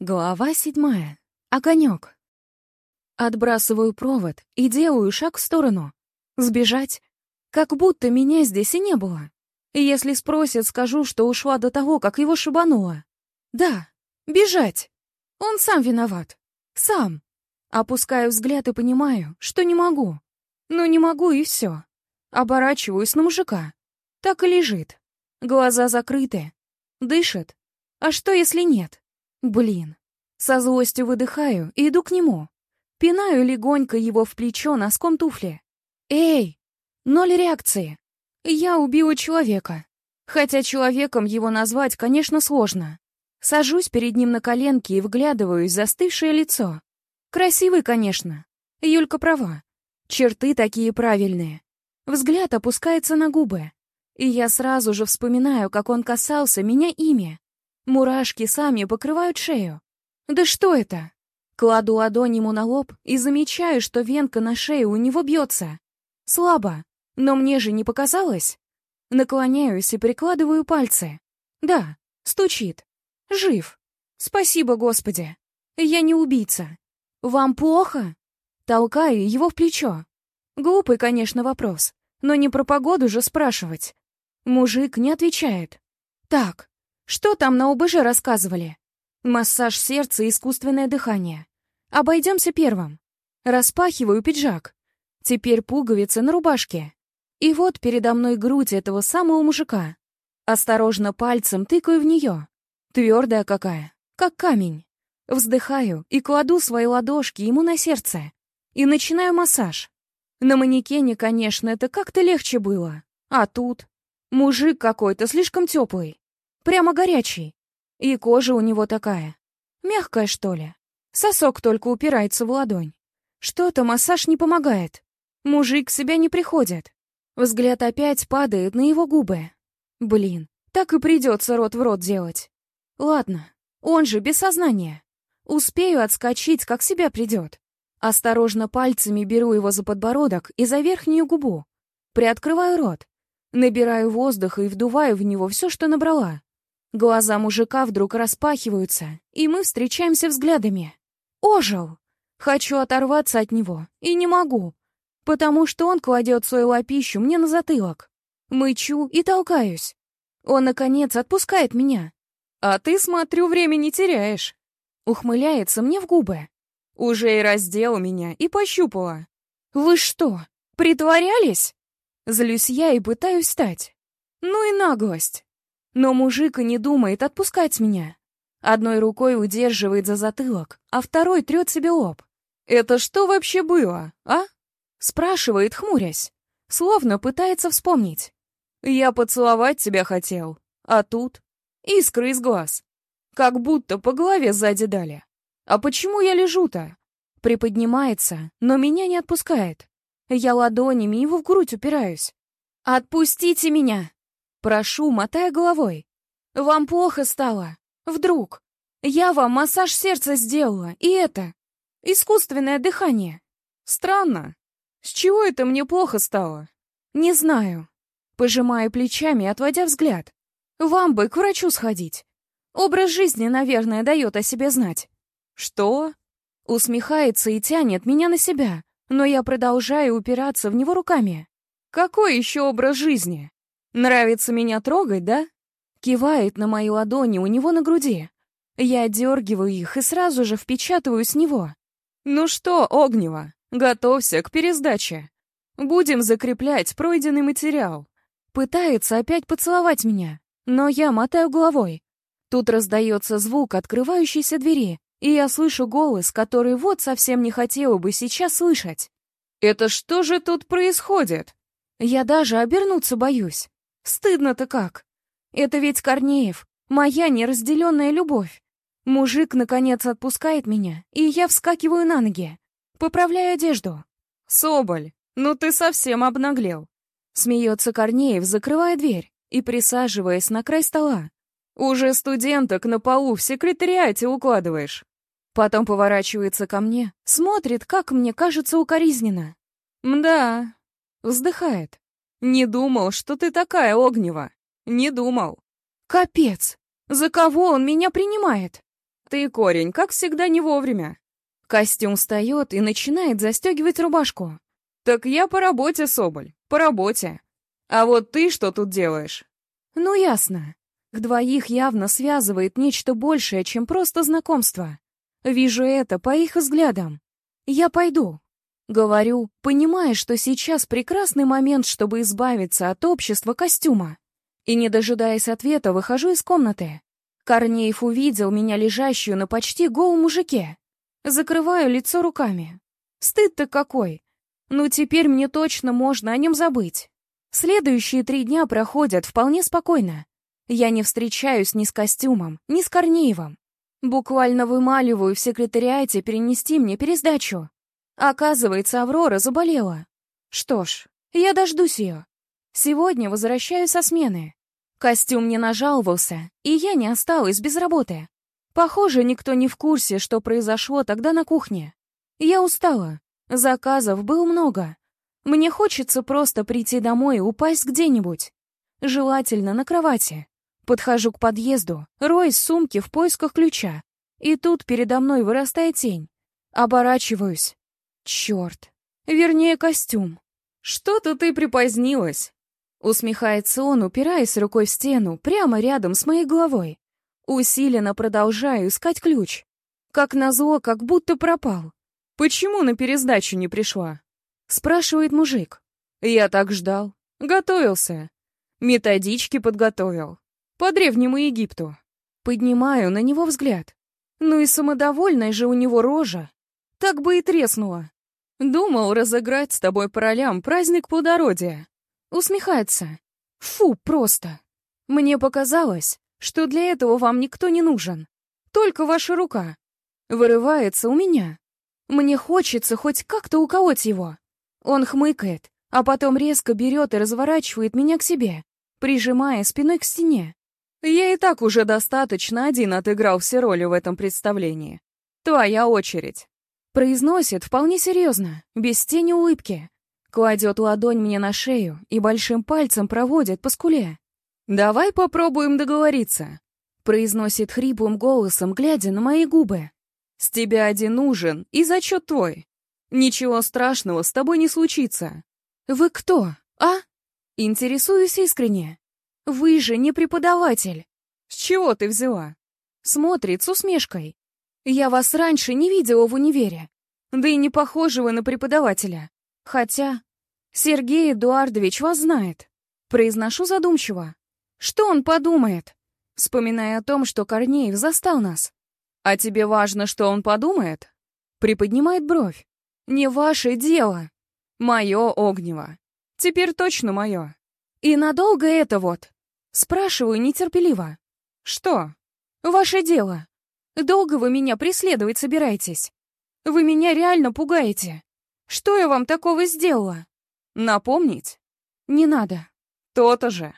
Глава седьмая. Огонек. Отбрасываю провод и делаю шаг в сторону. Сбежать? Как будто меня здесь и не было. Если спросят, скажу, что ушла до того, как его шибануло. Да, бежать. Он сам виноват. Сам. Опускаю взгляд и понимаю, что не могу. Но не могу и все. Оборачиваюсь на мужика. Так и лежит. Глаза закрыты. Дышит. А что, если нет? Блин. Со злостью выдыхаю и иду к нему. Пинаю легонько его в плечо носком туфли. «Эй!» Ноль реакции. Я убила человека. Хотя человеком его назвать, конечно, сложно. Сажусь перед ним на коленки и вглядываюсь в застывшее лицо. Красивый, конечно. Юлька права. Черты такие правильные. Взгляд опускается на губы. И я сразу же вспоминаю, как он касался меня ими. Мурашки сами покрывают шею. Да что это? Кладу ладонь ему на лоб и замечаю, что венка на шее у него бьется. Слабо, но мне же не показалось. Наклоняюсь и прикладываю пальцы. Да, стучит. Жив. Спасибо, Господи. Я не убийца. Вам плохо? Толкаю его в плечо. Глупый, конечно, вопрос, но не про погоду же спрашивать. Мужик не отвечает. Так, что там на ОБЖ рассказывали? Массаж сердца и искусственное дыхание. Обойдемся первым. Распахиваю пиджак. Теперь пуговицы на рубашке. И вот передо мной грудь этого самого мужика. Осторожно пальцем тыкаю в нее. Твердая какая, как камень. Вздыхаю и кладу свои ладошки ему на сердце. И начинаю массаж. На манекене, конечно, это как-то легче было. А тут... Мужик какой-то слишком теплый. Прямо горячий. И кожа у него такая. Мягкая, что ли. Сосок только упирается в ладонь. Что-то массаж не помогает. Мужик себя не приходит. Взгляд опять падает на его губы. Блин, так и придется рот в рот делать. Ладно, он же без сознания. Успею отскочить, как себя придет. Осторожно пальцами беру его за подбородок и за верхнюю губу. Приоткрываю рот. Набираю воздуха и вдуваю в него все, что набрала. Глаза мужика вдруг распахиваются, и мы встречаемся взглядами. Ожил! Хочу оторваться от него, и не могу, потому что он кладет свою лапищу мне на затылок. Мычу и толкаюсь. Он, наконец, отпускает меня. «А ты, смотрю, время не теряешь». Ухмыляется мне в губы. «Уже и раздел меня, и пощупала». «Вы что, притворялись?» Злюсь я и пытаюсь встать. Ну и наглость. Но мужик и не думает отпускать меня. Одной рукой удерживает за затылок, а второй трет себе лоб. «Это что вообще было, а?» Спрашивает, хмурясь. Словно пытается вспомнить. «Я поцеловать тебя хотел, а тут...» Искры из глаз. Как будто по голове сзади дали. «А почему я лежу-то?» Приподнимается, но меня не отпускает. Я ладонями его в грудь упираюсь. «Отпустите меня!» Прошу, мотая головой. Вам плохо стало. Вдруг. Я вам массаж сердца сделала, и это... Искусственное дыхание. Странно. С чего это мне плохо стало? Не знаю. Пожимая плечами, отводя взгляд. Вам бы к врачу сходить. Образ жизни, наверное, дает о себе знать. Что? Усмехается и тянет меня на себя, но я продолжаю упираться в него руками. Какой еще образ жизни? «Нравится меня трогать, да?» Кивает на мои ладони у него на груди. Я дергиваю их и сразу же впечатываю с него. «Ну что, Огнева, готовься к пересдаче. Будем закреплять пройденный материал». Пытается опять поцеловать меня, но я мотаю головой. Тут раздается звук открывающейся двери, и я слышу голос, который вот совсем не хотела бы сейчас слышать. «Это что же тут происходит?» Я даже обернуться боюсь. Стыдно-то как. Это ведь Корнеев, моя неразделенная любовь. Мужик, наконец, отпускает меня, и я вскакиваю на ноги. Поправляю одежду. «Соболь, ну ты совсем обнаглел!» Смеется Корнеев, закрывая дверь и присаживаясь на край стола. «Уже студенток на полу в секретариате укладываешь!» Потом поворачивается ко мне, смотрит, как мне кажется, укоризненно. «Мда!» Вздыхает. «Не думал, что ты такая, Огнева. Не думал». «Капец! За кого он меня принимает?» Ты, корень, как всегда, не вовремя. Костюм встает и начинает застегивать рубашку. Так я по работе, Соболь, по работе. А вот ты что тут делаешь? Ну, ясно. К двоих явно связывает нечто большее, чем просто знакомство. Вижу это по их взглядам. Я пойду. Говорю, понимая, что сейчас прекрасный момент, чтобы избавиться от общества костюма. И, не дожидаясь ответа, выхожу из комнаты. Корнеев увидел меня лежащую на почти голом мужике. Закрываю лицо руками. Стыд-то какой! Ну теперь мне точно можно о нем забыть. Следующие три дня проходят вполне спокойно. Я не встречаюсь ни с костюмом, ни с Корнеевым. Буквально вымаливаю в секретариате перенести мне пересдачу. Оказывается, Аврора заболела. Что ж, я дождусь ее. Сегодня возвращаюсь со смены. Костюм не нажаловался, и я не осталась без работы. Похоже, никто не в курсе, что произошло тогда на кухне. Я устала. Заказов было много. Мне хочется просто прийти домой и упасть где-нибудь. Желательно на кровати. Подхожу к подъезду, роюсь в сумке в поисках ключа. И тут передо мной вырастает тень. Оборачиваюсь. Черт. Вернее, костюм. Что-то ты припозднилась. Усмехается он, упираясь рукой в стену, прямо рядом с моей головой. Усиленно продолжаю искать ключ. Как назло, как будто пропал. «Почему на пересдачу не пришла?» Спрашивает мужик. «Я так ждал. Готовился. Методички подготовил. По Древнему Египту». Поднимаю на него взгляд. Ну и самодовольная же у него рожа. Так бы и треснула. Думал разыграть с тобой по ролям праздник плодородия. Усмехается. Фу, просто. Мне показалось, что для этого вам никто не нужен. Только ваша рука. Вырывается у меня. Мне хочется хоть как-то уколоть его. Он хмыкает, а потом резко берет и разворачивает меня к себе, прижимая спиной к стене. Я и так уже достаточно один отыграл все роли в этом представлении. Твоя очередь. Произносит вполне серьезно, без тени улыбки. Кладет ладонь мне на шею и большим пальцем проводит по скуле. «Давай попробуем договориться», — произносит хриплым голосом, глядя на мои губы. «С тебя один ужин и зачет твой. Ничего страшного с тобой не случится». «Вы кто, а?» Интересуюсь искренне. «Вы же не преподаватель». «С чего ты взяла?» Смотрит с усмешкой. «Я вас раньше не видела в универе. Да и не похожи вы на преподавателя. Хотя Сергей Эдуардович вас знает. Произношу задумчиво. Что он подумает? Вспоминая о том, что Корнеев застал нас. А тебе важно, что он подумает? Приподнимает бровь. Не ваше дело. Мое огнево. Теперь точно мое. И надолго это вот? Спрашиваю нетерпеливо. Что? Ваше дело. Долго вы меня преследовать собираетесь? Вы меня реально пугаете. Что я вам такого сделала? Напомнить? Не надо. То-то же.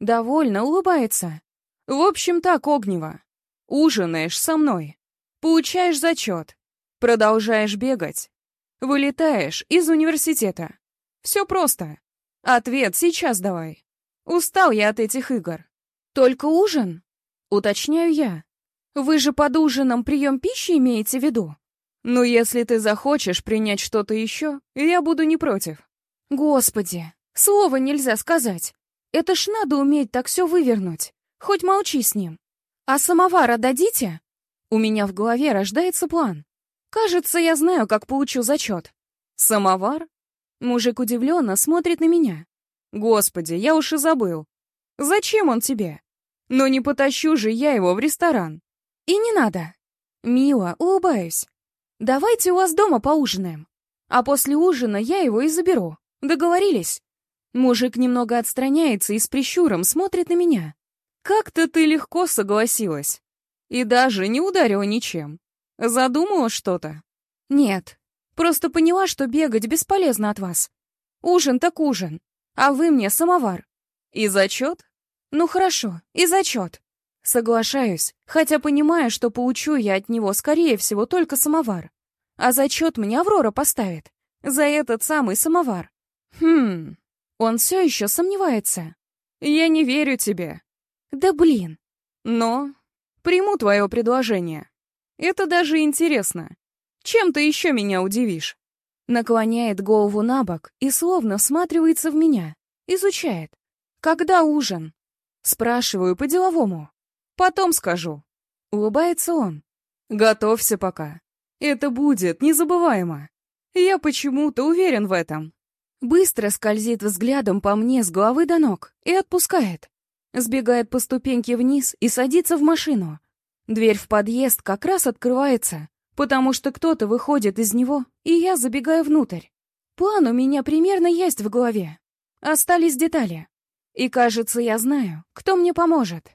Довольно улыбается. В общем так, Огнева. Ужинаешь со мной. Получаешь зачет. Продолжаешь бегать. Вылетаешь из университета. Все просто. Ответ сейчас давай. Устал я от этих игр. Только ужин? Уточняю я. Вы же под ужином прием пищи имеете в виду? Ну, если ты захочешь принять что-то еще, я буду не против. Господи, слова нельзя сказать. Это ж надо уметь так все вывернуть. Хоть молчи с ним. А самовар отдадите? У меня в голове рождается план. Кажется, я знаю, как получу зачет. Самовар? Мужик удивленно смотрит на меня. Господи, я уж и забыл. Зачем он тебе? Но не потащу же я его в ресторан. И не надо. Мило, улыбаюсь. Давайте у вас дома поужинаем. А после ужина я его и заберу. Договорились? Мужик немного отстраняется и с прищуром смотрит на меня. Как-то ты легко согласилась. И даже не ударила ничем. Задумала что-то? Нет. Просто поняла, что бегать бесполезно от вас. Ужин так ужин. А вы мне самовар. И зачет? Ну хорошо, и зачет. Соглашаюсь, хотя понимаю, что получу я от него, скорее всего, только самовар. А зачет мне Аврора поставит. За этот самый самовар. Хм, он все еще сомневается. Я не верю тебе. Да блин. Но приму твое предложение. Это даже интересно. Чем ты еще меня удивишь?» Наклоняет голову на бок и словно всматривается в меня. Изучает. «Когда ужин?» Спрашиваю по-деловому. «Потом скажу». Улыбается он. «Готовься пока. Это будет незабываемо. Я почему-то уверен в этом». Быстро скользит взглядом по мне с головы до ног и отпускает. Сбегает по ступеньке вниз и садится в машину. Дверь в подъезд как раз открывается, потому что кто-то выходит из него, и я забегаю внутрь. План у меня примерно есть в голове. Остались детали. И кажется, я знаю, кто мне поможет.